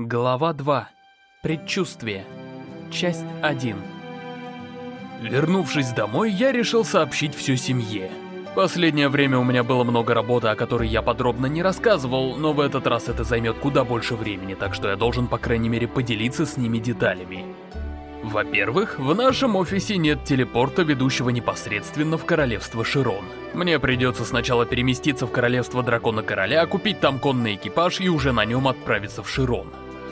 Глава 2. Предчувствие. Часть 1. Вернувшись домой, я решил сообщить все семье. Последнее время у меня было много работы, о которой я подробно не рассказывал, но в этот раз это займет куда больше времени, так что я должен, по крайней мере, поделиться с ними деталями. Во-первых, в нашем офисе нет телепорта, ведущего непосредственно в Королевство Широн. Мне придется сначала переместиться в Королевство Дракона Короля, купить там конный экипаж и уже на нем отправиться в Широн.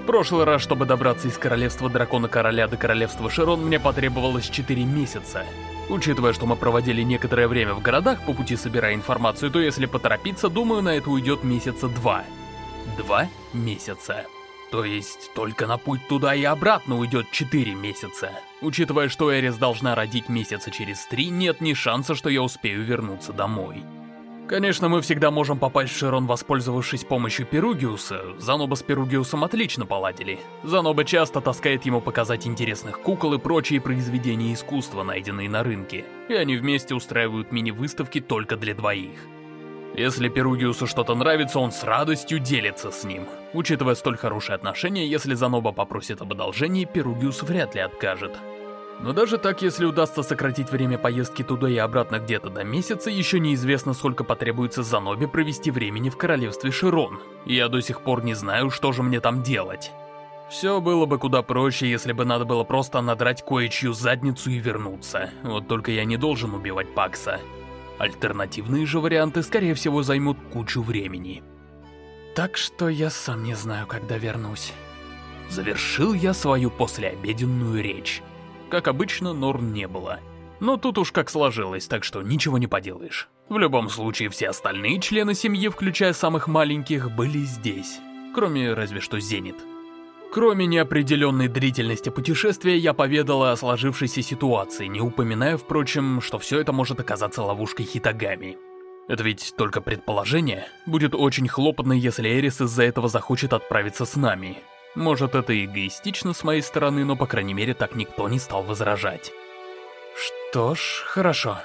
Прошлый раз, чтобы добраться из Королевства Дракона Короля до Королевства Широн, мне потребовалось 4 месяца. Учитывая, что мы проводили некоторое время в городах, по пути собирая информацию, то если поторопиться, думаю, на это уйдет месяца два. Два месяца. То есть, только на путь туда и обратно уйдет 4 месяца. Учитывая, что Эрис должна родить месяца через 3, нет ни шанса, что я успею вернуться домой. Конечно, мы всегда можем попасть в Широн, воспользовавшись помощью Перугиуса. Заноба с Перугиусом отлично поладили. Заноба часто таскает ему показать интересных кукол и прочие произведения искусства, найденные на рынке. И они вместе устраивают мини-выставки только для двоих. Если Перугиусу что-то нравится, он с радостью делится с ним. Учитывая столь хорошие отношения, если Заноба попросит об одолжении, Перугиус вряд ли откажет. Но даже так, если удастся сократить время поездки туда и обратно где-то до месяца, еще неизвестно, сколько потребуется Занобе провести времени в королевстве Широн. Я до сих пор не знаю, что же мне там делать. Все было бы куда проще, если бы надо было просто надрать кое-чью задницу и вернуться. Вот только я не должен убивать Пакса. Альтернативные же варианты, скорее всего, займут кучу времени. Так что я сам не знаю, когда вернусь. Завершил я свою послеобеденную речь. Как обычно, Норн не было. Но тут уж как сложилось, так что ничего не поделаешь. В любом случае, все остальные члены семьи, включая самых маленьких, были здесь. Кроме разве что Зенит. Кроме неопределенной длительности путешествия, я поведала о сложившейся ситуации, не упоминая, впрочем, что все это может оказаться ловушкой Хитагами. Это ведь только предположение. Будет очень хлопотно, если Эрис из-за этого захочет отправиться с нами. Может, это эгоистично с моей стороны, но, по крайней мере, так никто не стал возражать. Что ж, хорошо.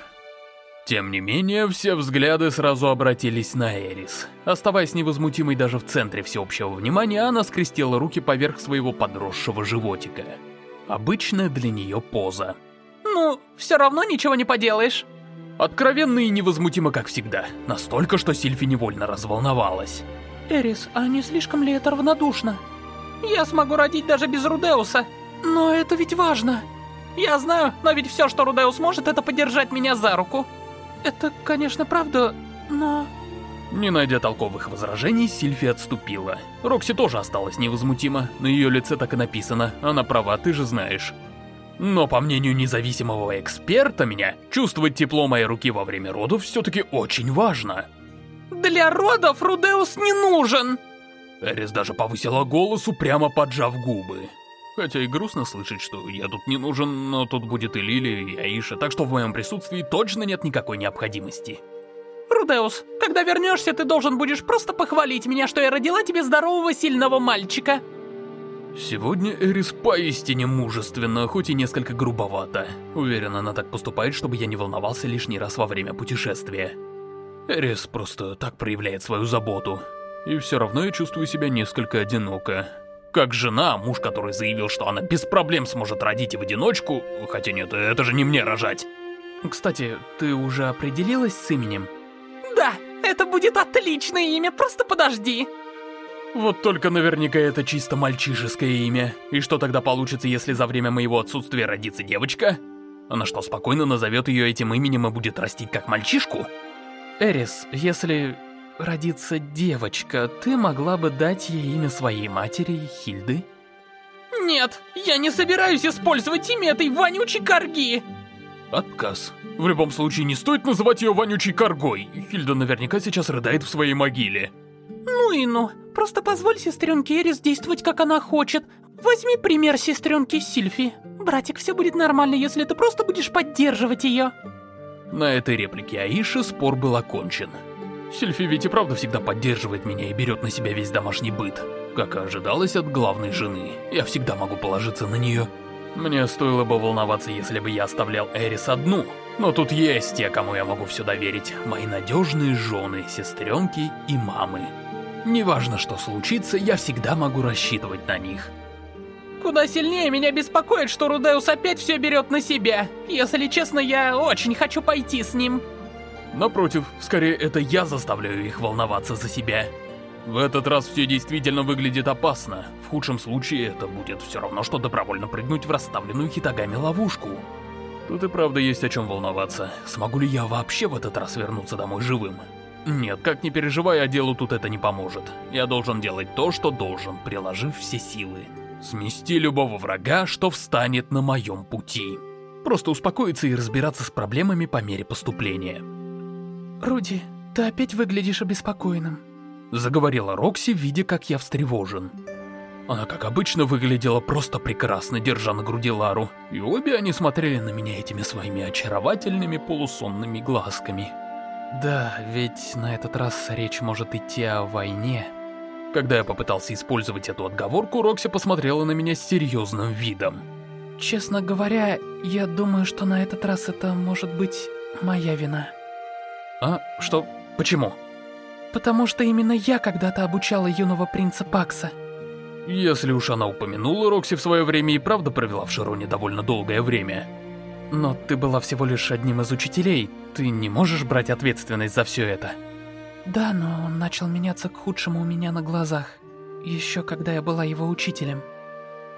Тем не менее, все взгляды сразу обратились на Эрис. Оставаясь невозмутимой даже в центре всеобщего внимания, она скрестила руки поверх своего подросшего животика. Обычная для нее поза. Ну, все равно ничего не поделаешь. Откровенно и невозмутимо, как всегда. Настолько, что Сильфи невольно разволновалась. Эрис, а не слишком ли это равнодушно? Я смогу родить даже без Рудеуса. Но это ведь важно. Я знаю, но ведь все, что Рудеус может, это подержать меня за руку. Это, конечно, правда, но... Не найдя толковых возражений, Сильфи отступила. Рокси тоже осталась невозмутима, на ее лице так и написано, она права, ты же знаешь. Но по мнению независимого эксперта меня, чувствовать тепло моей руки во время родов все-таки очень важно. Для родов Рудеус не нужен! Эрис даже повысила голос, упрямо поджав губы. Хотя и грустно слышать, что я тут не нужен, но тут будет и Лили, и Аиша, так что в моем присутствии точно нет никакой необходимости. Рудеус, когда вернешься, ты должен будешь просто похвалить меня, что я родила тебе здорового сильного мальчика. Сегодня Эрис поистине мужественна, хоть и несколько грубовато. Уверен, она так поступает, чтобы я не волновался лишний раз во время путешествия. Эрис просто так проявляет свою заботу. И все равно я чувствую себя несколько одиноко. Как жена, муж, который заявил, что она без проблем сможет родить в одиночку, хотя нет, это же не мне рожать. Кстати, ты уже определилась с именем? Да, это будет отличное имя, просто подожди. Вот только наверняка это чисто мальчишеское имя. И что тогда получится, если за время моего отсутствия родится девочка? Она что, спокойно назовет ее этим именем и будет растить как мальчишку? Эрис, если родится девочка, ты могла бы дать ей имя своей матери, Хильды? Нет, я не собираюсь использовать имя этой вонючей корги. Отказ. В любом случае, не стоит называть ее вонючей коргой. Хильда наверняка сейчас рыдает в своей могиле. Ну и ну. Просто позволь сестренке Эрис действовать, как она хочет. Возьми пример сестренки Сильфи. Братик, все будет нормально, если ты просто будешь поддерживать ее. На этой реплике Аиши спор был окончен. Сильфи ведь и правда всегда поддерживает меня и берет на себя весь домашний быт. Как и ожидалось от главной жены, я всегда могу положиться на нее. Мне стоило бы волноваться, если бы я оставлял Эрис одну, но тут есть те, кому я могу все доверить. Мои надежные жены, сестренки и мамы. Неважно, что случится, я всегда могу рассчитывать на них. Куда сильнее меня беспокоит, что Рудеус опять все берет на себя. Если честно, я очень хочу пойти с ним. Напротив, скорее это я заставляю их волноваться за себя. В этот раз все действительно выглядит опасно. В худшем случае это будет все равно, что добровольно прыгнуть в расставленную хитагами ловушку. Тут и правда есть о чем волноваться. Смогу ли я вообще в этот раз вернуться домой живым? Нет, как не переживай, а делу тут это не поможет. Я должен делать то, что должен, приложив все силы. Смести любого врага, что встанет на моем пути. Просто успокоиться и разбираться с проблемами по мере поступления. Руди, ты опять выглядишь обеспокоенным. Заговорила Рокси, видя, как я встревожен. Она, как обычно, выглядела просто прекрасно, держа на груди Лару, и обе они смотрели на меня этими своими очаровательными полусонными глазками. Да, ведь на этот раз речь может идти о войне. Когда я попытался использовать эту отговорку, Рокси посмотрела на меня с серьезным видом. Честно говоря, я думаю, что на этот раз это может быть моя вина. А? Что? Почему? Потому что именно я когда-то обучала юного принца Пакса. Если уж она упомянула, Рокси в свое время и правда провела в Широне довольно долгое время. Но ты была всего лишь одним из учителей, ты не можешь брать ответственность за все это. Да, но он начал меняться к худшему у меня на глазах, еще когда я была его учителем.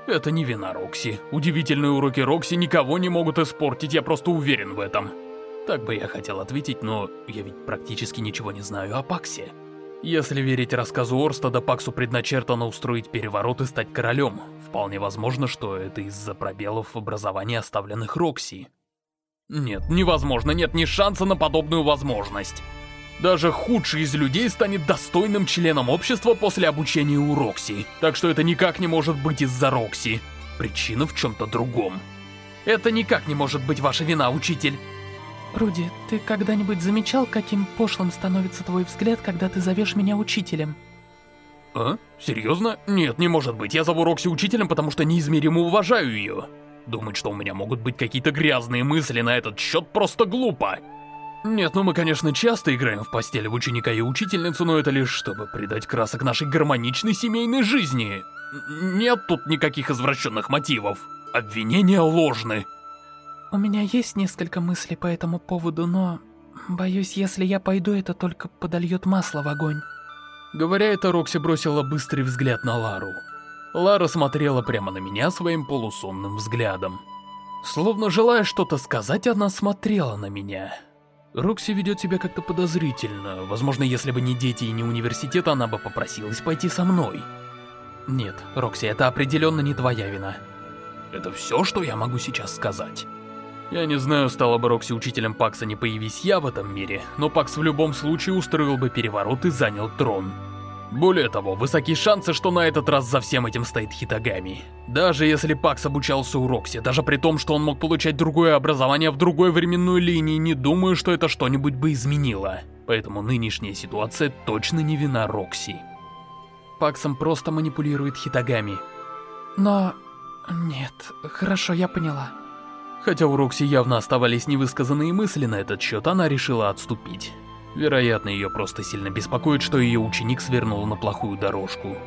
Это не вина Рокси. Удивительные уроки Рокси никого не могут испортить, я просто уверен в этом. Так бы я хотел ответить, но я ведь практически ничего не знаю о Паксе. Если верить рассказу Орстада, Паксу предначертано устроить переворот и стать королем. Вполне возможно, что это из-за пробелов в образовании, оставленных Рокси. Нет, невозможно, нет ни шанса на подобную возможность. Даже худший из людей станет достойным членом общества после обучения у Рокси. Так что это никак не может быть из-за Рокси. Причина в чем-то другом. Это никак не может быть ваша вина, учитель. Руди, ты когда-нибудь замечал, каким пошлым становится твой взгляд, когда ты зовешь меня учителем? А? Серьезно? Нет, не может быть. Я зову Рокси учителем, потому что неизмеримо уважаю ее. Думать, что у меня могут быть какие-то грязные мысли на этот счет, просто глупо. Нет, ну мы, конечно, часто играем в постель в ученика и учительницу, но это лишь чтобы придать красок нашей гармоничной семейной жизни. Нет тут никаких извращенных мотивов. Обвинения ложны. У меня есть несколько мыслей по этому поводу, но... Боюсь, если я пойду, это только подольет масло в огонь. Говоря это, Рокси бросила быстрый взгляд на Лару. Лара смотрела прямо на меня своим полусонным взглядом. Словно желая что-то сказать, она смотрела на меня. Рокси ведет себя как-то подозрительно. Возможно, если бы не дети и не университет, она бы попросилась пойти со мной. Нет, Рокси, это определенно не твоя вина. Это все, что я могу сейчас сказать. Я не знаю, стала бы Рокси учителем Пакса, не появись я в этом мире, но Пакс в любом случае устроил бы переворот и занял трон. Более того, высокие шансы, что на этот раз за всем этим стоит Хитагами. Даже если Пакс обучался у Рокси, даже при том, что он мог получать другое образование в другой временной линии, не думаю, что это что-нибудь бы изменило. Поэтому нынешняя ситуация точно не вина Рокси. Паксом просто манипулирует Хитагами. Но... Нет, хорошо, я поняла. Хотя у Рокси явно оставались невысказанные мысли на этот счет, она решила отступить. Вероятно, ее просто сильно беспокоит, что ее ученик свернул на плохую дорожку.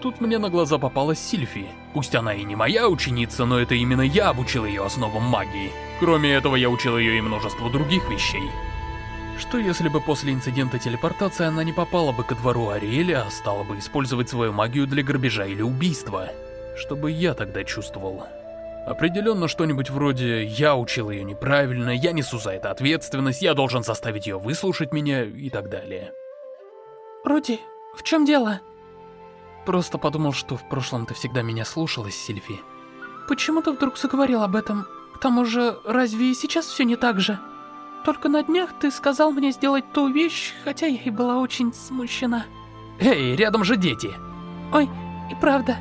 Тут мне на глаза попалась Сильфи. Пусть она и не моя ученица, но это именно я обучил ее основам магии. Кроме этого, я учил ее и множество других вещей. Что если бы после инцидента телепортации она не попала бы ко двору Ариэля, а стала бы использовать свою магию для грабежа или убийства? Что бы я тогда чувствовал? Определенно что-нибудь вроде «я учил ее неправильно», «я несу за это ответственность», «я должен заставить ее выслушать меня» и так далее. Руди, в чем дело? Просто подумал, что в прошлом ты всегда меня слушалась, Сильфи. Почему ты вдруг заговорил об этом? К тому же, разве и сейчас все не так же? Только на днях ты сказал мне сделать ту вещь, хотя я и была очень смущена. Эй, рядом же дети! Ой, и правда.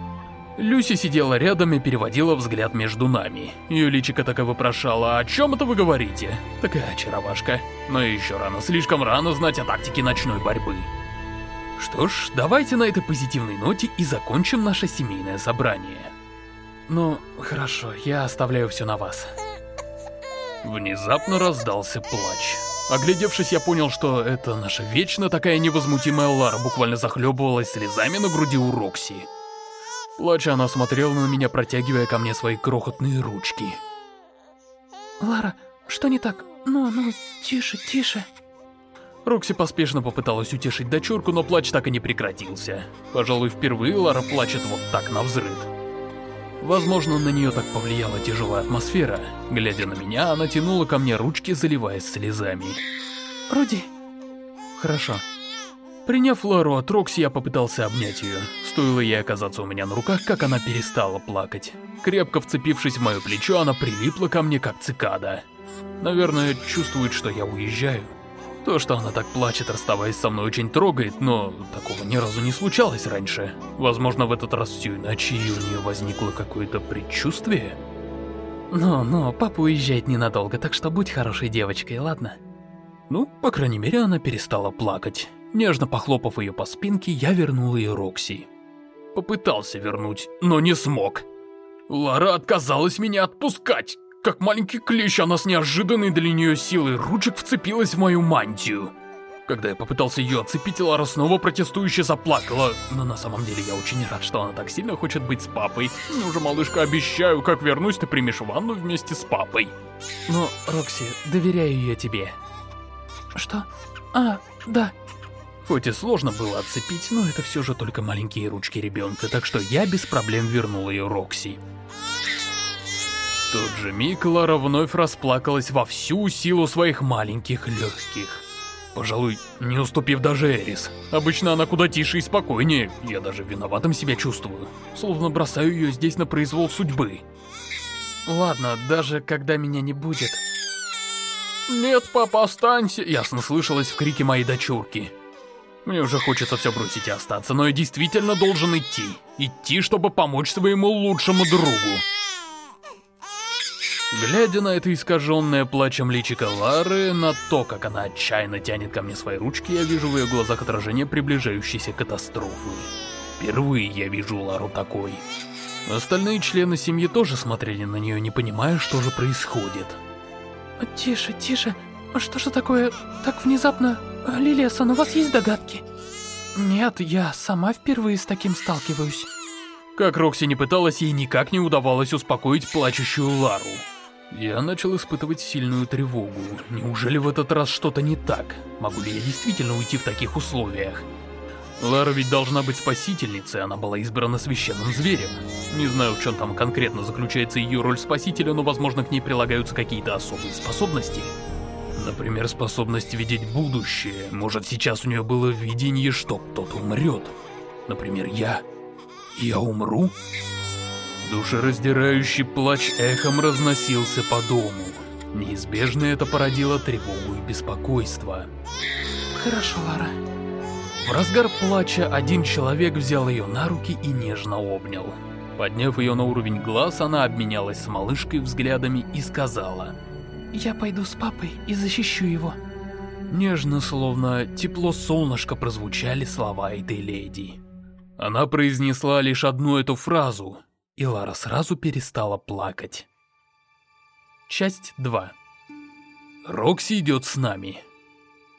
Люси сидела рядом и переводила взгляд между нами. Ее личико так и вопрошало, о чем это вы говорите? Такая очаровашка. Но еще рано, слишком рано знать о тактике ночной борьбы. Что ж, давайте на этой позитивной ноте и закончим наше семейное собрание. Ну, хорошо, я оставляю все на вас. Внезапно раздался плач. Оглядевшись, я понял, что это наша вечно такая невозмутимая Лара буквально захлебывалась слезами на груди у Рокси. Плача, она смотрела на меня, протягивая ко мне свои крохотные ручки. «Лара, что не так? Ну, ну, тише, тише». Рокси поспешно попыталась утешить дочурку, но плач так и не прекратился. Пожалуй, впервые Лара плачет вот так на взрыд. Возможно, на нее так повлияла тяжелая атмосфера. Глядя на меня, она тянула ко мне ручки, заливаясь слезами. «Руди». «Хорошо». Приняв Лару от Рокси, я попытался обнять ее. Стоило ей оказаться у меня на руках, как она перестала плакать. Крепко вцепившись в мое плечо, она прилипла ко мне, как цикада. Наверное, чувствует, что я уезжаю. То, что она так плачет, расставаясь со мной, очень трогает, но такого ни разу не случалось раньше. Возможно, в этот раз все иначе, и у нее возникло какое-то предчувствие. Но, но, папа уезжает ненадолго, так что будь хорошей девочкой, ладно? Ну, по крайней мере, она перестала плакать. Нежно похлопав ее по спинке, я вернул ее Рокси. Попытался вернуть, но не смог. Лара отказалась меня отпускать. Как маленький клещ, она с неожиданной для нее силой ручек вцепилась в мою мантию. Когда я попытался ее отцепить, Лара снова протестующе заплакала. Но на самом деле я очень рад, что она так сильно хочет быть с папой. Ну же, малышка, обещаю, как вернусь, ты примешь ванну вместе с папой. Но, Рокси, доверяю ее тебе. Что? А, да. Хоть и сложно было отцепить, но это все же только маленькие ручки ребенка, так что я без проблем вернул ее Рокси тот же миг Лара вновь расплакалась во всю силу своих маленьких легких. Пожалуй, не уступив даже Эрис. Обычно она куда тише и спокойнее, я даже виноватым себя чувствую. Словно бросаю ее здесь на произвол судьбы. Ладно, даже когда меня не будет. Нет, папа, останься, ясно слышалось в крике моей дочурки. Мне уже хочется все бросить и остаться, но я действительно должен идти. Идти, чтобы помочь своему лучшему другу. Глядя на это искаженное плачем личико Лары, на то, как она отчаянно тянет ко мне свои ручки, я вижу в ее глазах отражение приближающейся катастрофы. Впервые я вижу Лару такой. Остальные члены семьи тоже смотрели на нее, не понимая, что же происходит. Тише, тише. Что же такое так внезапно? Лилия-сан, у вас есть догадки? Нет, я сама впервые с таким сталкиваюсь. Как Рокси не пыталась, ей никак не удавалось успокоить плачущую Лару. Я начал испытывать сильную тревогу. Неужели в этот раз что-то не так? Могу ли я действительно уйти в таких условиях? Лара ведь должна быть спасительницей, она была избрана священным зверем. Не знаю, в чем там конкретно заключается ее роль спасителя, но возможно к ней прилагаются какие-то особые способности. Например, способность видеть будущее. Может, сейчас у нее было видение, что кто-то умрет. Например, я. Я умру? Душераздирающий плач эхом разносился по дому. Неизбежно это породило тревогу и беспокойство. Хорошо, Лара. В разгар плача один человек взял ее на руки и нежно обнял. Подняв ее на уровень глаз, она обменялась с малышкой взглядами и сказала... «Я пойду с папой и защищу его». Нежно, словно тепло солнышка прозвучали слова этой леди. Она произнесла лишь одну эту фразу, и Лара сразу перестала плакать. Часть 2 Рокси идет с нами.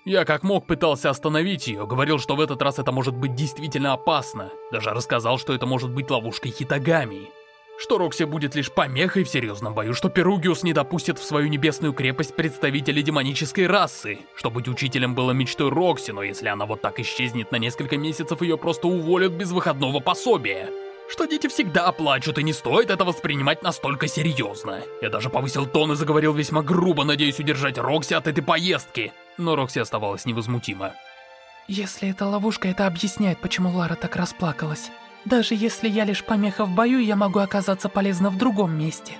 Я как мог пытался остановить ее, говорил, что в этот раз это может быть действительно опасно. Даже рассказал, что это может быть ловушкой Хитагами. Что Рокси будет лишь помехой в серьезном бою, что Перугиус не допустит в свою небесную крепость представителей демонической расы. Что быть учителем было мечтой Рокси, но если она вот так исчезнет на несколько месяцев, ее просто уволят без выходного пособия что дети всегда плачут, и не стоит это воспринимать настолько серьезно. Я даже повысил тон и заговорил весьма грубо, надеясь удержать Рокси от этой поездки. Но Рокси оставалась невозмутима. Если это ловушка, это объясняет, почему Лара так расплакалась. Даже если я лишь помеха в бою, я могу оказаться полезна в другом месте.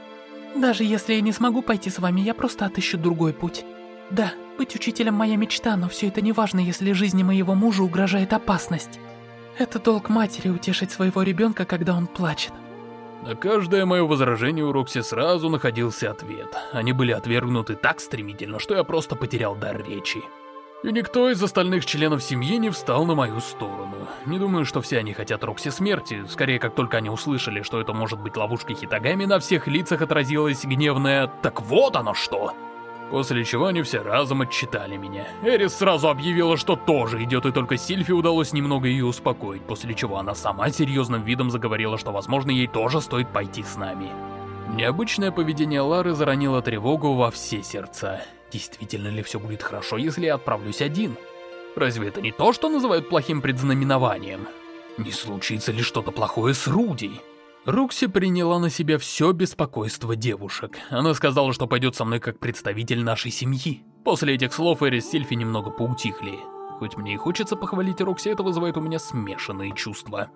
Даже если я не смогу пойти с вами, я просто отыщу другой путь. Да, быть учителем моя мечта, но все это не важно, если жизни моего мужа угрожает опасность. Это долг матери утешить своего ребенка, когда он плачет. На каждое мое возражение у Рокси сразу находился ответ. Они были отвергнуты так стремительно, что я просто потерял дар речи. И никто из остальных членов семьи не встал на мою сторону. Не думаю, что все они хотят Рокси смерти. Скорее, как только они услышали, что это может быть ловушкой Хитагами, на всех лицах отразилось гневное «Так вот оно что!». После чего они все разом отчитали меня. Эрис сразу объявила, что тоже идет, и только Сильфи удалось немного ее успокоить, после чего она сама серьезным видом заговорила, что, возможно, ей тоже стоит пойти с нами. Необычное поведение Лары заронило тревогу во все сердца. Действительно ли все будет хорошо, если я отправлюсь один? Разве это не то, что называют плохим предзнаменованием? Не случится ли что-то плохое с Руди? Рукси приняла на себя все беспокойство девушек. Она сказала, что пойдет со мной как представитель нашей семьи. После этих слов Эрис Сильфи немного поутихли. Хоть мне и хочется похвалить Рокси, это вызывает у меня смешанные чувства.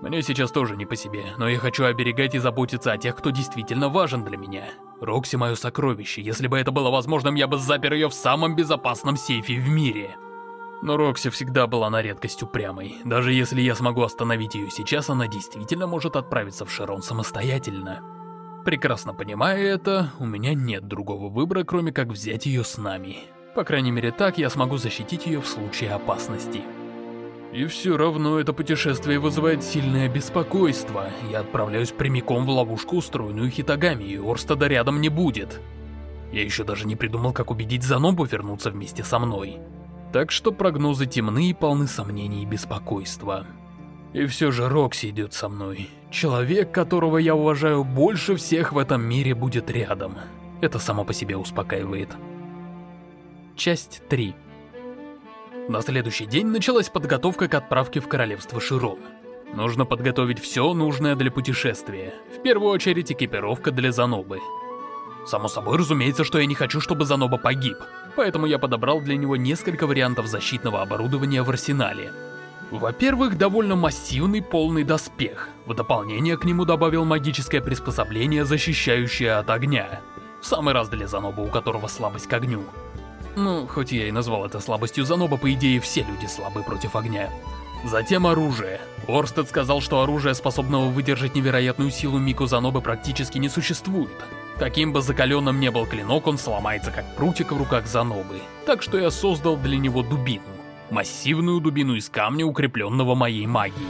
Мне сейчас тоже не по себе, но я хочу оберегать и заботиться о тех, кто действительно важен для меня. Рокси мое сокровище, если бы это было возможным, я бы запер ее в самом безопасном сейфе в мире. Но Рокси всегда была на редкость упрямой. Даже если я смогу остановить ее сейчас, она действительно может отправиться в Широн самостоятельно. Прекрасно понимая это, у меня нет другого выбора, кроме как взять ее с нами. По крайней мере так я смогу защитить ее в случае опасности. И все равно это путешествие вызывает сильное беспокойство. Я отправляюсь прямиком в ловушку, устроенную Хитагами, и Орстада рядом не будет. Я еще даже не придумал, как убедить Занобу вернуться вместе со мной. Так что прогнозы темны и полны сомнений и беспокойства. И все же Рокси идет со мной. Человек, которого я уважаю больше всех в этом мире, будет рядом. Это само по себе успокаивает. Часть 3 на следующий день началась подготовка к отправке в королевство Широн. Нужно подготовить все нужное для путешествия. В первую очередь экипировка для Занобы. Само собой, разумеется, что я не хочу, чтобы Заноба погиб. Поэтому я подобрал для него несколько вариантов защитного оборудования в арсенале. Во-первых, довольно массивный полный доспех. В дополнение к нему добавил магическое приспособление, защищающее от огня. В самый раз для Заноба, у которого слабость к огню. Ну, хоть я и назвал это слабостью Заноба, по идее все люди слабы против огня. Затем оружие. Орстед сказал, что оружие, способного выдержать невероятную силу Мику Занобы, практически не существует. Каким бы закаленным не был клинок, он сломается как прутик в руках Занобы. Так что я создал для него дубину. Массивную дубину из камня, укрепленного моей магией.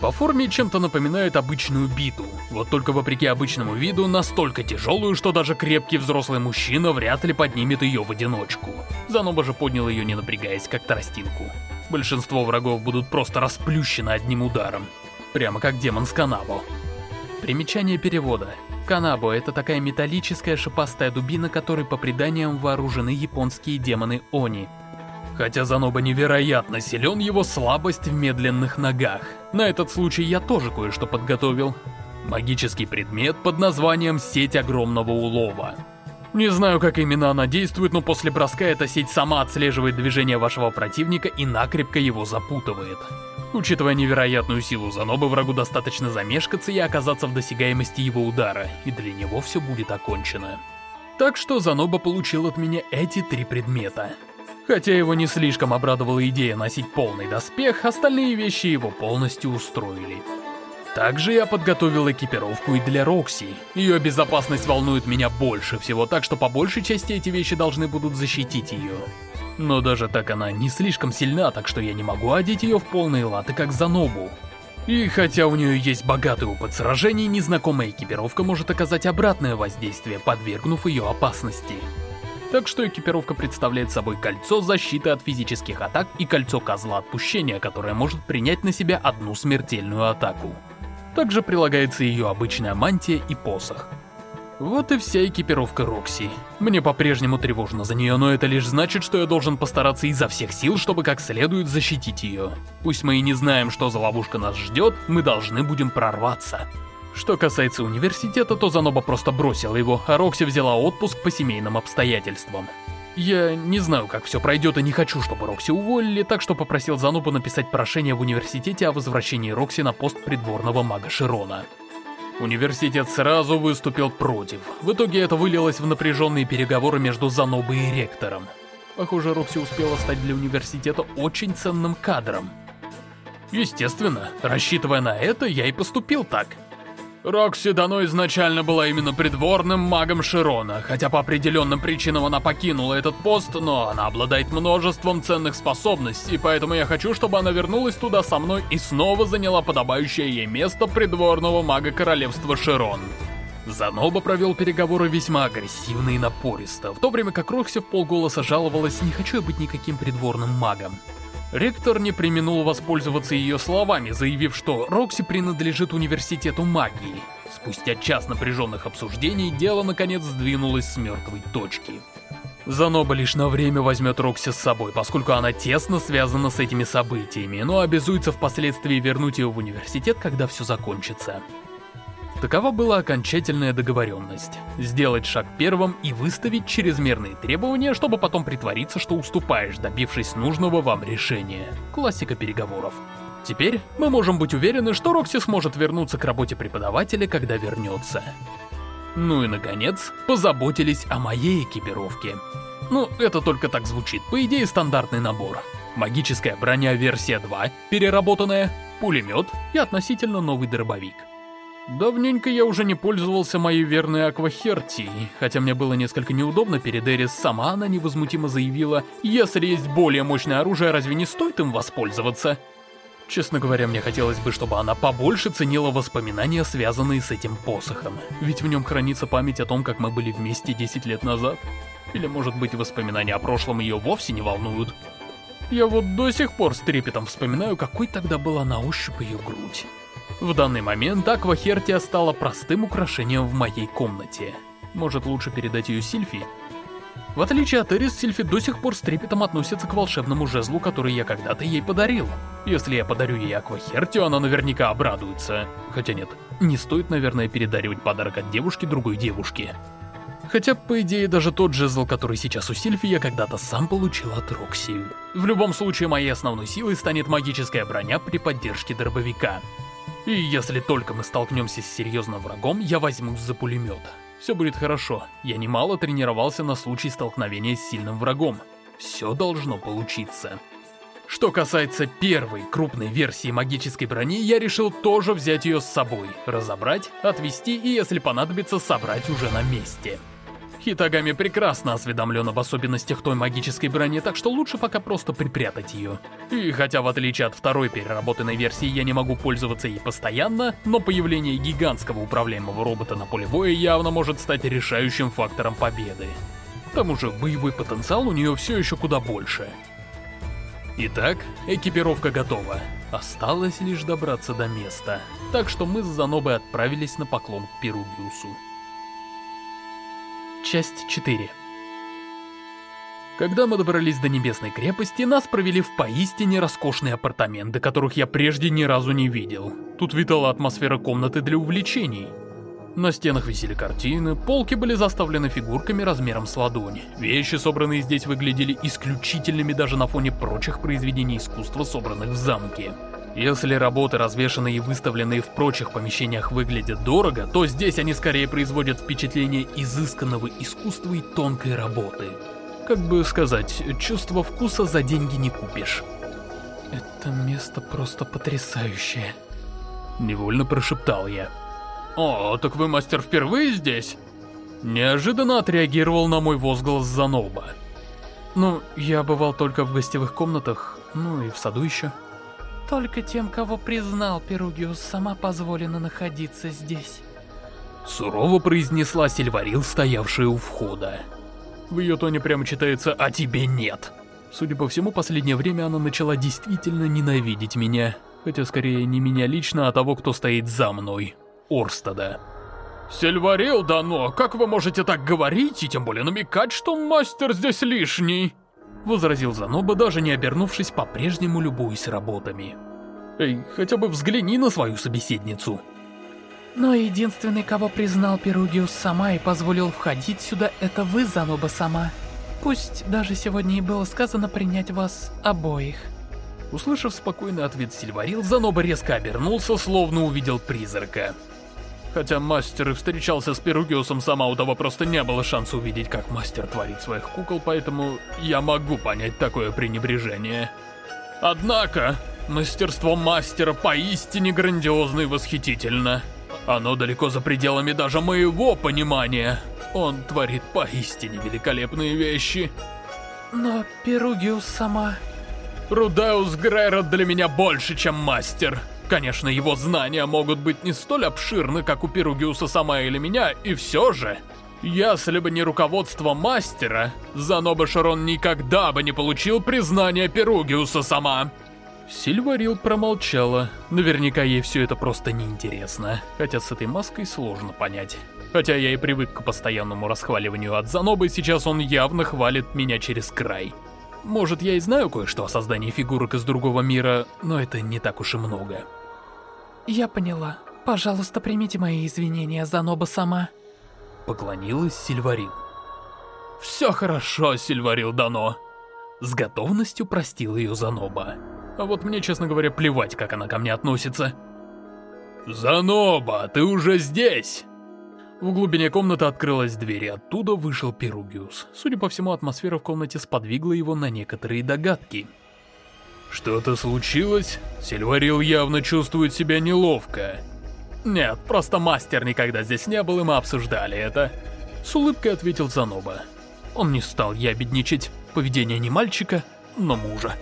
По форме чем-то напоминает обычную биту, вот только вопреки обычному виду настолько тяжелую, что даже крепкий взрослый мужчина вряд ли поднимет ее в одиночку. Заноба же поднял ее не напрягаясь, как тростинку. Большинство врагов будут просто расплющены одним ударом. Прямо как демон с Канабо. Примечание перевода. Канабо — это такая металлическая шипастая дубина, которой по преданиям вооружены японские демоны Они — Хотя Заноба невероятно силен, его слабость в медленных ногах. На этот случай я тоже кое-что подготовил. Магический предмет под названием «Сеть огромного улова». Не знаю, как именно она действует, но после броска эта сеть сама отслеживает движение вашего противника и накрепко его запутывает. Учитывая невероятную силу Занобы, врагу достаточно замешкаться и оказаться в досягаемости его удара, и для него все будет окончено. Так что Заноба получил от меня эти три предмета. Хотя его не слишком обрадовала идея носить полный доспех, остальные вещи его полностью устроили. Также я подготовил экипировку и для Рокси. Ее безопасность волнует меня больше всего, так что по большей части эти вещи должны будут защитить ее. Но даже так она не слишком сильна, так что я не могу одеть ее в полные латы, как Занобу. И хотя у нее есть богатый опыт сражений, незнакомая экипировка может оказать обратное воздействие, подвергнув ее опасности. Так что экипировка представляет собой кольцо защиты от физических атак и кольцо козла отпущения, которое может принять на себя одну смертельную атаку. Также прилагается ее обычная мантия и посох. Вот и вся экипировка Рокси. Мне по-прежнему тревожно за нее, но это лишь значит, что я должен постараться изо всех сил, чтобы как следует защитить ее. Пусть мы и не знаем, что за ловушка нас ждет, мы должны будем прорваться. Что касается университета, то Заноба просто бросила его, а Рокси взяла отпуск по семейным обстоятельствам. Я не знаю, как все пройдет, и не хочу, чтобы Рокси уволили, так что попросил Занобу написать прошение в университете о возвращении Рокси на пост придворного мага Широна. Университет сразу выступил против. В итоге это вылилось в напряженные переговоры между Занобой и ректором. Похоже, Рокси успела стать для университета очень ценным кадром. Естественно, рассчитывая на это, я и поступил так. Рокси-доно изначально была именно придворным магом Широна, хотя по определенным причинам она покинула этот пост, но она обладает множеством ценных способностей, поэтому я хочу, чтобы она вернулась туда со мной и снова заняла подобающее ей место придворного мага королевства Широн. Заноба провел переговоры весьма агрессивно и напористо, в то время как Рокси в полголоса жаловалась «не хочу я быть никаким придворным магом». Ректор не применул воспользоваться ее словами, заявив, что Рокси принадлежит университету магии. Спустя час напряженных обсуждений, дело наконец сдвинулось с мертвой точки. Заноба лишь на время возьмет Рокси с собой, поскольку она тесно связана с этими событиями, но обязуется впоследствии вернуть ее в университет, когда все закончится. Такова была окончательная договоренность. Сделать шаг первым и выставить чрезмерные требования, чтобы потом притвориться, что уступаешь, добившись нужного вам решения. Классика переговоров. Теперь мы можем быть уверены, что Рокси сможет вернуться к работе преподавателя, когда вернется. Ну и наконец, позаботились о моей экипировке. Ну, это только так звучит, по идее стандартный набор. Магическая броня версия 2, переработанная, пулемет и относительно новый дробовик. Давненько я уже не пользовался моей верной Аквахертией, хотя мне было несколько неудобно перед Эрис, сама она невозмутимо заявила, если есть более мощное оружие, разве не стоит им воспользоваться? Честно говоря, мне хотелось бы, чтобы она побольше ценила воспоминания, связанные с этим посохом. Ведь в нем хранится память о том, как мы были вместе 10 лет назад. Или, может быть, воспоминания о прошлом ее вовсе не волнуют. Я вот до сих пор с трепетом вспоминаю, какой тогда была на ощупь ее грудь. В данный момент Аква Хертия стала простым украшением в моей комнате. Может, лучше передать ее Сильфи? В отличие от Эрис, Сильфи до сих пор с трепетом относится к волшебному жезлу, который я когда-то ей подарил. Если я подарю ей Аквахертию, она наверняка обрадуется. Хотя нет, не стоит, наверное, передаривать подарок от девушки другой девушке. Хотя, по идее, даже тот жезл, который сейчас у Сильфи, я когда-то сам получил от Рокси. В любом случае, моей основной силой станет магическая броня при поддержке дробовика. И если только мы столкнемся с серьезным врагом, я возьмусь за пулемет. Все будет хорошо, я немало тренировался на случай столкновения с сильным врагом. Все должно получиться. Что касается первой крупной версии магической брони, я решил тоже взять ее с собой, разобрать, отвезти и, если понадобится, собрать уже на месте. Хитагами прекрасно осведомлен об особенностях той магической брони, так что лучше пока просто припрятать ее. И хотя в отличие от второй переработанной версии я не могу пользоваться ей постоянно, но появление гигантского управляемого робота на поле боя явно может стать решающим фактором победы. К тому же боевой потенциал у нее все еще куда больше. Итак, экипировка готова. Осталось лишь добраться до места. Так что мы с Занобой отправились на поклон к Перугиусу. Часть 4 Когда мы добрались до Небесной крепости, нас провели в поистине роскошные апартаменты, которых я прежде ни разу не видел. Тут витала атмосфера комнаты для увлечений. На стенах висели картины, полки были заставлены фигурками размером с ладонь. Вещи, собранные здесь, выглядели исключительными даже на фоне прочих произведений искусства, собранных в замке. Если работы, развешанные и выставленные в прочих помещениях, выглядят дорого, то здесь они скорее производят впечатление изысканного искусства и тонкой работы. Как бы сказать, чувство вкуса за деньги не купишь. Это место просто потрясающее. Невольно прошептал я. «О, так вы, мастер, впервые здесь?» Неожиданно отреагировал на мой возглас Заноба. Ну, я бывал только в гостевых комнатах, ну и в саду еще. Только тем, кого признал Перугиус, сама позволено находиться здесь. Сурово произнесла Сильварил, стоявшая у входа. В ее тоне прямо читается «А тебе нет». Судя по всему, последнее время она начала действительно ненавидеть меня. Хотя скорее не меня лично, а того, кто стоит за мной. Орстада. «Сильварил Дано, как вы можете так говорить и тем более намекать, что мастер здесь лишний?» Возразил Заноба, даже не обернувшись, по-прежнему любуясь работами. «Эй, хотя бы взгляни на свою собеседницу!» Но единственный, кого признал Перугиус сама и позволил входить сюда, это вы, Заноба сама. Пусть даже сегодня и было сказано принять вас обоих. Услышав спокойный ответ Сильварил, Заноба резко обернулся, словно увидел призрака. Хотя мастер и встречался с Перугиусом, сама у того просто не было шанса увидеть, как мастер творит своих кукол, поэтому я могу понять такое пренебрежение. Однако, мастерство мастера поистине грандиозно и восхитительно. Оно далеко за пределами даже моего понимания. Он творит поистине великолепные вещи. Но Перугиус сама... Рудеус Грейрот для меня больше, чем мастер. Конечно, его знания могут быть не столь обширны, как у Перугиуса сама или меня, и все же... Если бы не руководство мастера, Заноба Шарон никогда бы не получил признания Перугиуса сама. Сильварил промолчала. Наверняка ей все это просто неинтересно. Хотя с этой маской сложно понять. Хотя я и привык к постоянному расхваливанию от Занобы, сейчас он явно хвалит меня через край. Может, я и знаю кое-что о создании фигурок из другого мира, но это не так уж и много. Я поняла. Пожалуйста, примите мои извинения, Заноба сама. Поклонилась Сильварил. «Все хорошо, Сильварил Дано!» С готовностью простил ее Заноба. А вот мне, честно говоря, плевать, как она ко мне относится. «Заноба, ты уже здесь!» В глубине комнаты открылась дверь, и оттуда вышел Перугиус. Судя по всему, атмосфера в комнате сподвигла его на некоторые догадки. «Что-то случилось? Сильварил явно чувствует себя неловко. «Нет, просто мастер никогда здесь не был, и мы обсуждали это». С улыбкой ответил Заноба. Он не стал ябедничать. Поведение не мальчика, но мужа.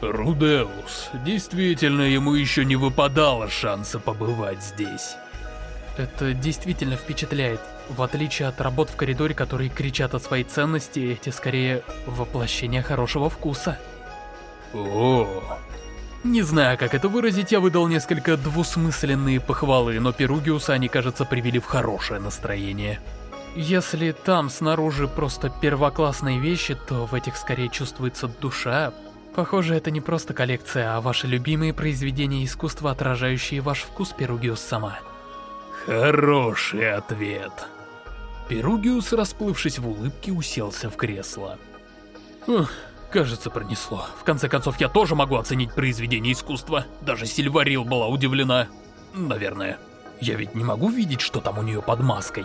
Рудеус, действительно, ему еще не выпадало шанса побывать здесь. Это действительно впечатляет. В отличие от работ в коридоре, которые кричат о своей ценности, эти скорее воплощения хорошего вкуса. О, не знаю, как это выразить, я выдал несколько двусмысленные похвалы, но Перугиуса они, кажется, привели в хорошее настроение. Если там снаружи просто первоклассные вещи, то в этих скорее чувствуется душа. Похоже, это не просто коллекция, а ваши любимые произведения искусства, отражающие ваш вкус, Перугиус сама. Хороший ответ. Перугиус, расплывшись в улыбке, уселся в кресло. Ух, Кажется, пронесло. В конце концов, я тоже могу оценить произведение искусства. Даже Сильварил была удивлена. Наверное. Я ведь не могу видеть, что там у нее под маской.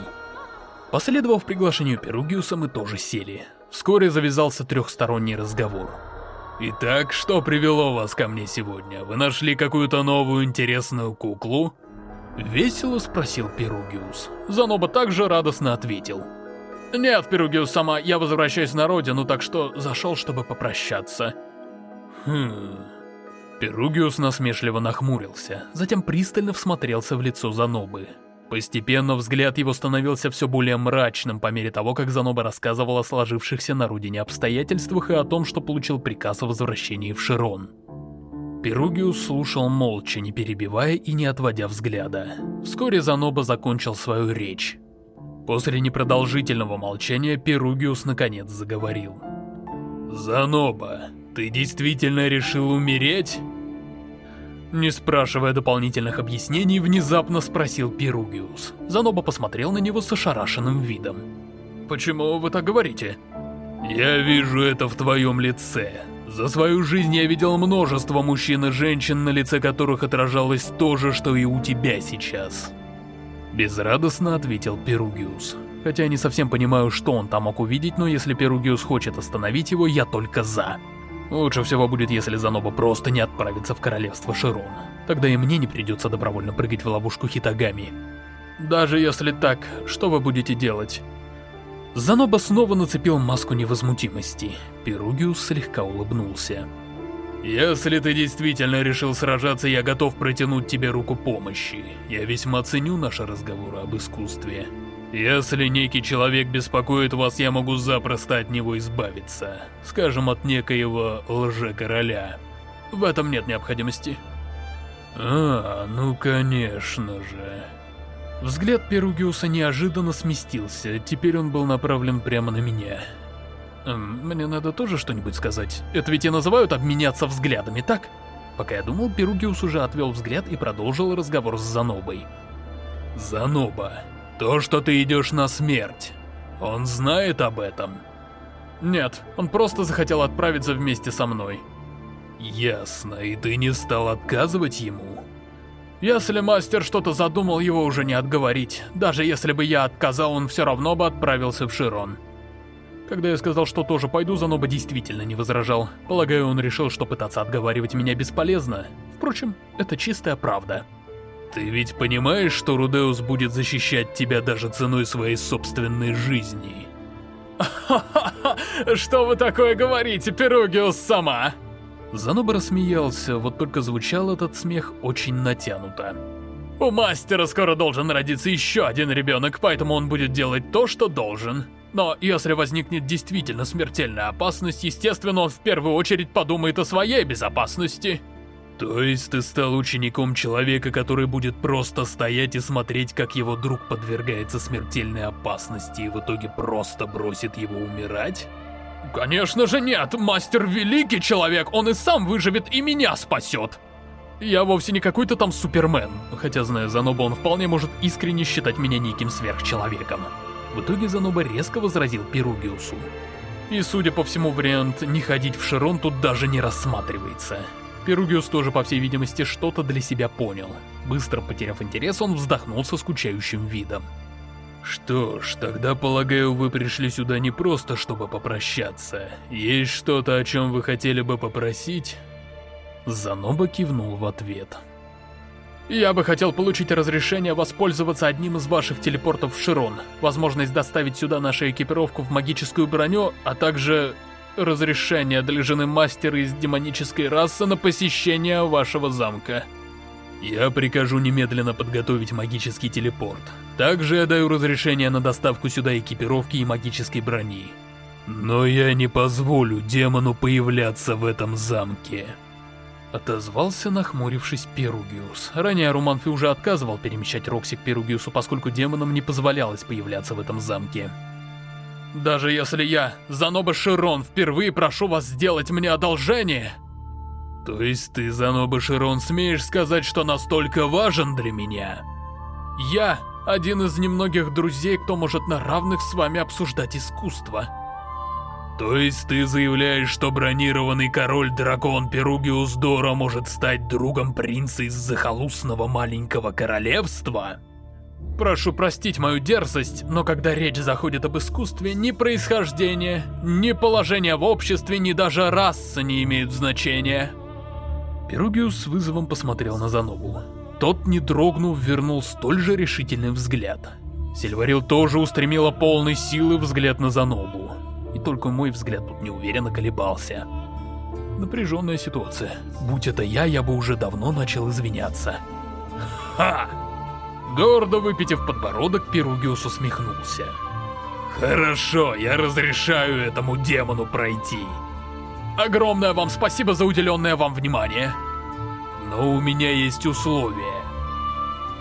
Последовав приглашению Перугиуса, мы тоже сели. Вскоре завязался трехсторонний разговор. «Итак, что привело вас ко мне сегодня? Вы нашли какую-то новую интересную куклу?» Весело спросил Перугиус. Заноба также радостно ответил. «Нет, Перугиус сама, я возвращаюсь на родину, так что зашел, чтобы попрощаться». Хм... Перугиус насмешливо нахмурился, затем пристально всмотрелся в лицо Занобы. Постепенно взгляд его становился все более мрачным по мере того, как Заноба рассказывал о сложившихся на родине обстоятельствах и о том, что получил приказ о возвращении в Широн. Перугиус слушал молча, не перебивая и не отводя взгляда. Вскоре Заноба закончил свою речь. После непродолжительного молчания Перугиус наконец заговорил. «Заноба, ты действительно решил умереть?» Не спрашивая дополнительных объяснений, внезапно спросил Перугиус. Заноба посмотрел на него с ошарашенным видом. «Почему вы так говорите?» «Я вижу это в твоем лице. За свою жизнь я видел множество мужчин и женщин, на лице которых отражалось то же, что и у тебя сейчас». Безрадостно ответил Перугиус. Хотя не совсем понимаю, что он там мог увидеть, но если Перугиус хочет остановить его, я только за. Лучше всего будет, если Заноба просто не отправится в королевство Широн. Тогда и мне не придется добровольно прыгать в ловушку Хитагами. Даже если так, что вы будете делать? Заноба снова нацепил маску невозмутимости. Перугиус слегка улыбнулся. Если ты действительно решил сражаться, я готов протянуть тебе руку помощи. Я весьма ценю наши разговоры об искусстве. Если некий человек беспокоит вас, я могу запросто от него избавиться. Скажем, от некоего лже-короля. В этом нет необходимости. А, ну конечно же. Взгляд Перугиуса неожиданно сместился, теперь он был направлен прямо на меня. Эм, мне надо тоже что-нибудь сказать. Это ведь и называют обменяться взглядами, так? Пока я думал, Перугиус уже отвел взгляд и продолжил разговор с Занобой. Заноба, то, что ты идешь на смерть, он знает об этом? Нет, он просто захотел отправиться вместе со мной. Ясно, и ты не стал отказывать ему? Если мастер что-то задумал, его уже не отговорить. Даже если бы я отказал, он все равно бы отправился в Широн. Когда я сказал, что тоже пойду, Заноба действительно не возражал. Полагаю, он решил, что пытаться отговаривать меня бесполезно. Впрочем, это чистая правда. Ты ведь понимаешь, что Рудеус будет защищать тебя даже ценой своей собственной жизни? Что вы такое говорите, Перугиус сама? Заноба рассмеялся, вот только звучал этот смех очень натянуто. «У мастера скоро должен родиться еще один ребенок, поэтому он будет делать то, что должен. Но если возникнет действительно смертельная опасность, естественно, он в первую очередь подумает о своей безопасности». То есть ты стал учеником человека, который будет просто стоять и смотреть, как его друг подвергается смертельной опасности и в итоге просто бросит его умирать? Конечно же нет, мастер великий человек, он и сам выживет и меня спасет. Я вовсе не какой-то там супермен, хотя зная Заноба, он вполне может искренне считать меня неким сверхчеловеком. В итоге Заноба резко возразил Перугиусу. И судя по всему, вариант не ходить в Широн тут даже не рассматривается. Перугиус тоже, по всей видимости, что-то для себя понял. Быстро потеряв интерес, он вздохнул со скучающим видом. «Что ж, тогда, полагаю, вы пришли сюда не просто, чтобы попрощаться. Есть что-то, о чем вы хотели бы попросить?» Заноба кивнул в ответ. «Я бы хотел получить разрешение воспользоваться одним из ваших телепортов в Широн, возможность доставить сюда нашу экипировку в магическую броню, а также разрешение для жены мастера из демонической расы на посещение вашего замка. Я прикажу немедленно подготовить магический телепорт. Также я даю разрешение на доставку сюда экипировки и магической брони. Но я не позволю демону появляться в этом замке. Отозвался, нахмурившись, Перугиус. Ранее Руманфи уже отказывал перемещать Рокси к Перугиусу, поскольку демонам не позволялось появляться в этом замке. Даже если я, Заноба Широн, впервые прошу вас сделать мне одолжение... То есть ты, Заноба Широн, смеешь сказать, что настолько важен для меня? Я один из немногих друзей, кто может на равных с вами обсуждать искусство. То есть ты заявляешь, что бронированный король-дракон Перугиус Дора может стать другом принца из захолустного маленького королевства? Прошу простить мою дерзость, но когда речь заходит об искусстве, ни происхождение, ни положение в обществе, ни даже раса не имеют значения. Перугиус с вызовом посмотрел на Занобу. Тот, не дрогнув, вернул столь же решительный взгляд. Сильварил тоже устремила полной силы взгляд на Занобу. Только мой взгляд тут неуверенно колебался. Напряженная ситуация. Будь это я, я бы уже давно начал извиняться. Ха! Гордо выпитив подбородок, Перугиус усмехнулся. «Хорошо, я разрешаю этому демону пройти. Огромное вам спасибо за уделенное вам внимание. Но у меня есть условия».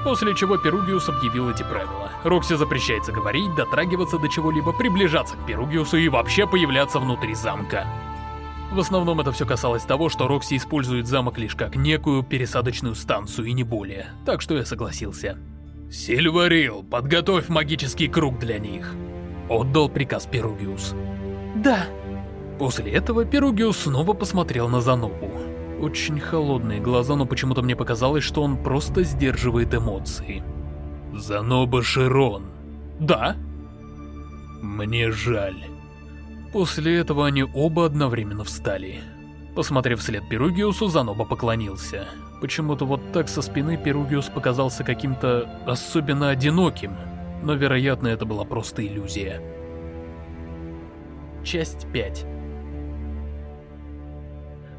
После чего Перугиус объявил эти правила. Рокси запрещается говорить, дотрагиваться до чего-либо, приближаться к Перугиусу и вообще появляться внутри замка. В основном это все касалось того, что Рокси использует замок лишь как некую пересадочную станцию и не более, так что я согласился. «Сильварил, подготовь магический круг для них!» Отдал приказ Перугиус. «Да!» После этого Перугиус снова посмотрел на Занобу. Очень холодные глаза, но почему-то мне показалось, что он просто сдерживает эмоции. «Заноба Широн!» «Да?» «Мне жаль». После этого они оба одновременно встали. Посмотрев вслед Перугиусу, Заноба поклонился. Почему-то вот так со спины Перугиус показался каким-то особенно одиноким, но, вероятно, это была просто иллюзия. Часть 5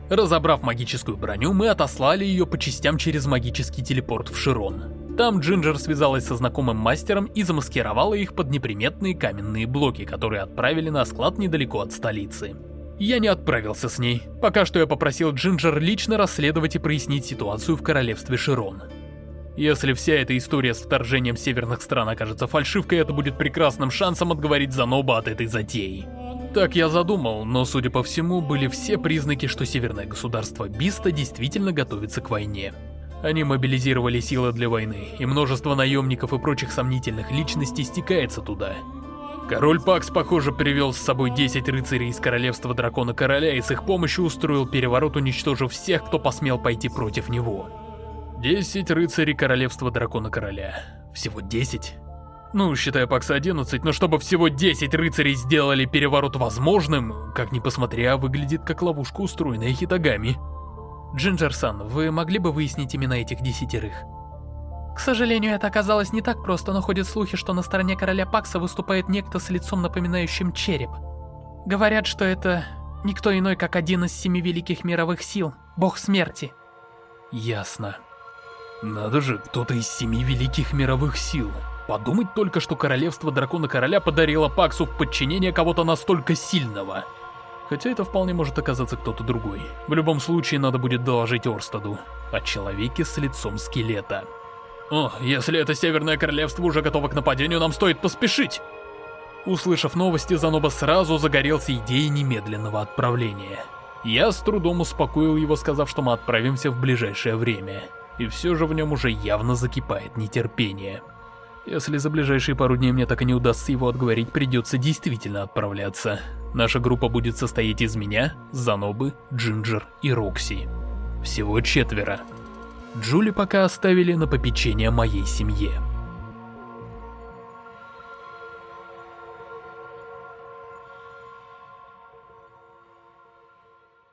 Разобрав магическую броню, мы отослали ее по частям через магический телепорт в Широн. Там Джинджер связалась со знакомым мастером и замаскировала их под неприметные каменные блоки, которые отправили на склад недалеко от столицы. Я не отправился с ней. Пока что я попросил Джинджер лично расследовать и прояснить ситуацию в королевстве Широн. Если вся эта история с вторжением северных стран окажется фальшивкой, это будет прекрасным шансом отговорить Заноба от этой затеи. Так я задумал, но, судя по всему, были все признаки, что северное государство Биста действительно готовится к войне. Они мобилизировали силы для войны, и множество наемников и прочих сомнительных личностей стекается туда. Король Пакс, похоже, привел с собой 10 рыцарей из королевства Дракона Короля и с их помощью устроил переворот, уничтожив всех, кто посмел пойти против него. 10 рыцарей королевства Дракона Короля. Всего 10? Ну, считая Пакса 11, но чтобы всего 10 рыцарей сделали переворот возможным, как ни посмотря, выглядит как ловушка, устроенная Хитагами. Джинджер-сан, вы могли бы выяснить имена этих десятерых? К сожалению, это оказалось не так просто, но ходят слухи, что на стороне короля Пакса выступает некто с лицом напоминающим череп. Говорят, что это Никто иной, как один из семи великих мировых сил, бог смерти. Ясно. Надо же, кто-то из семи великих мировых сил. Подумать только, что королевство Дракона Короля подарило Паксу в подчинение кого-то настолько сильного. Хотя это вполне может оказаться кто-то другой. В любом случае, надо будет доложить Орстаду о человеке с лицом скелета. О, если это Северное Королевство уже готово к нападению, нам стоит поспешить! Услышав новости, Заноба сразу загорелся идеей немедленного отправления. Я с трудом успокоил его, сказав, что мы отправимся в ближайшее время. И все же в нем уже явно закипает нетерпение. Если за ближайшие пару дней мне так и не удастся его отговорить, придется действительно отправляться. Наша группа будет состоять из меня, Занобы, Джинджер и Рокси. Всего четверо. Джули пока оставили на попечение моей семье.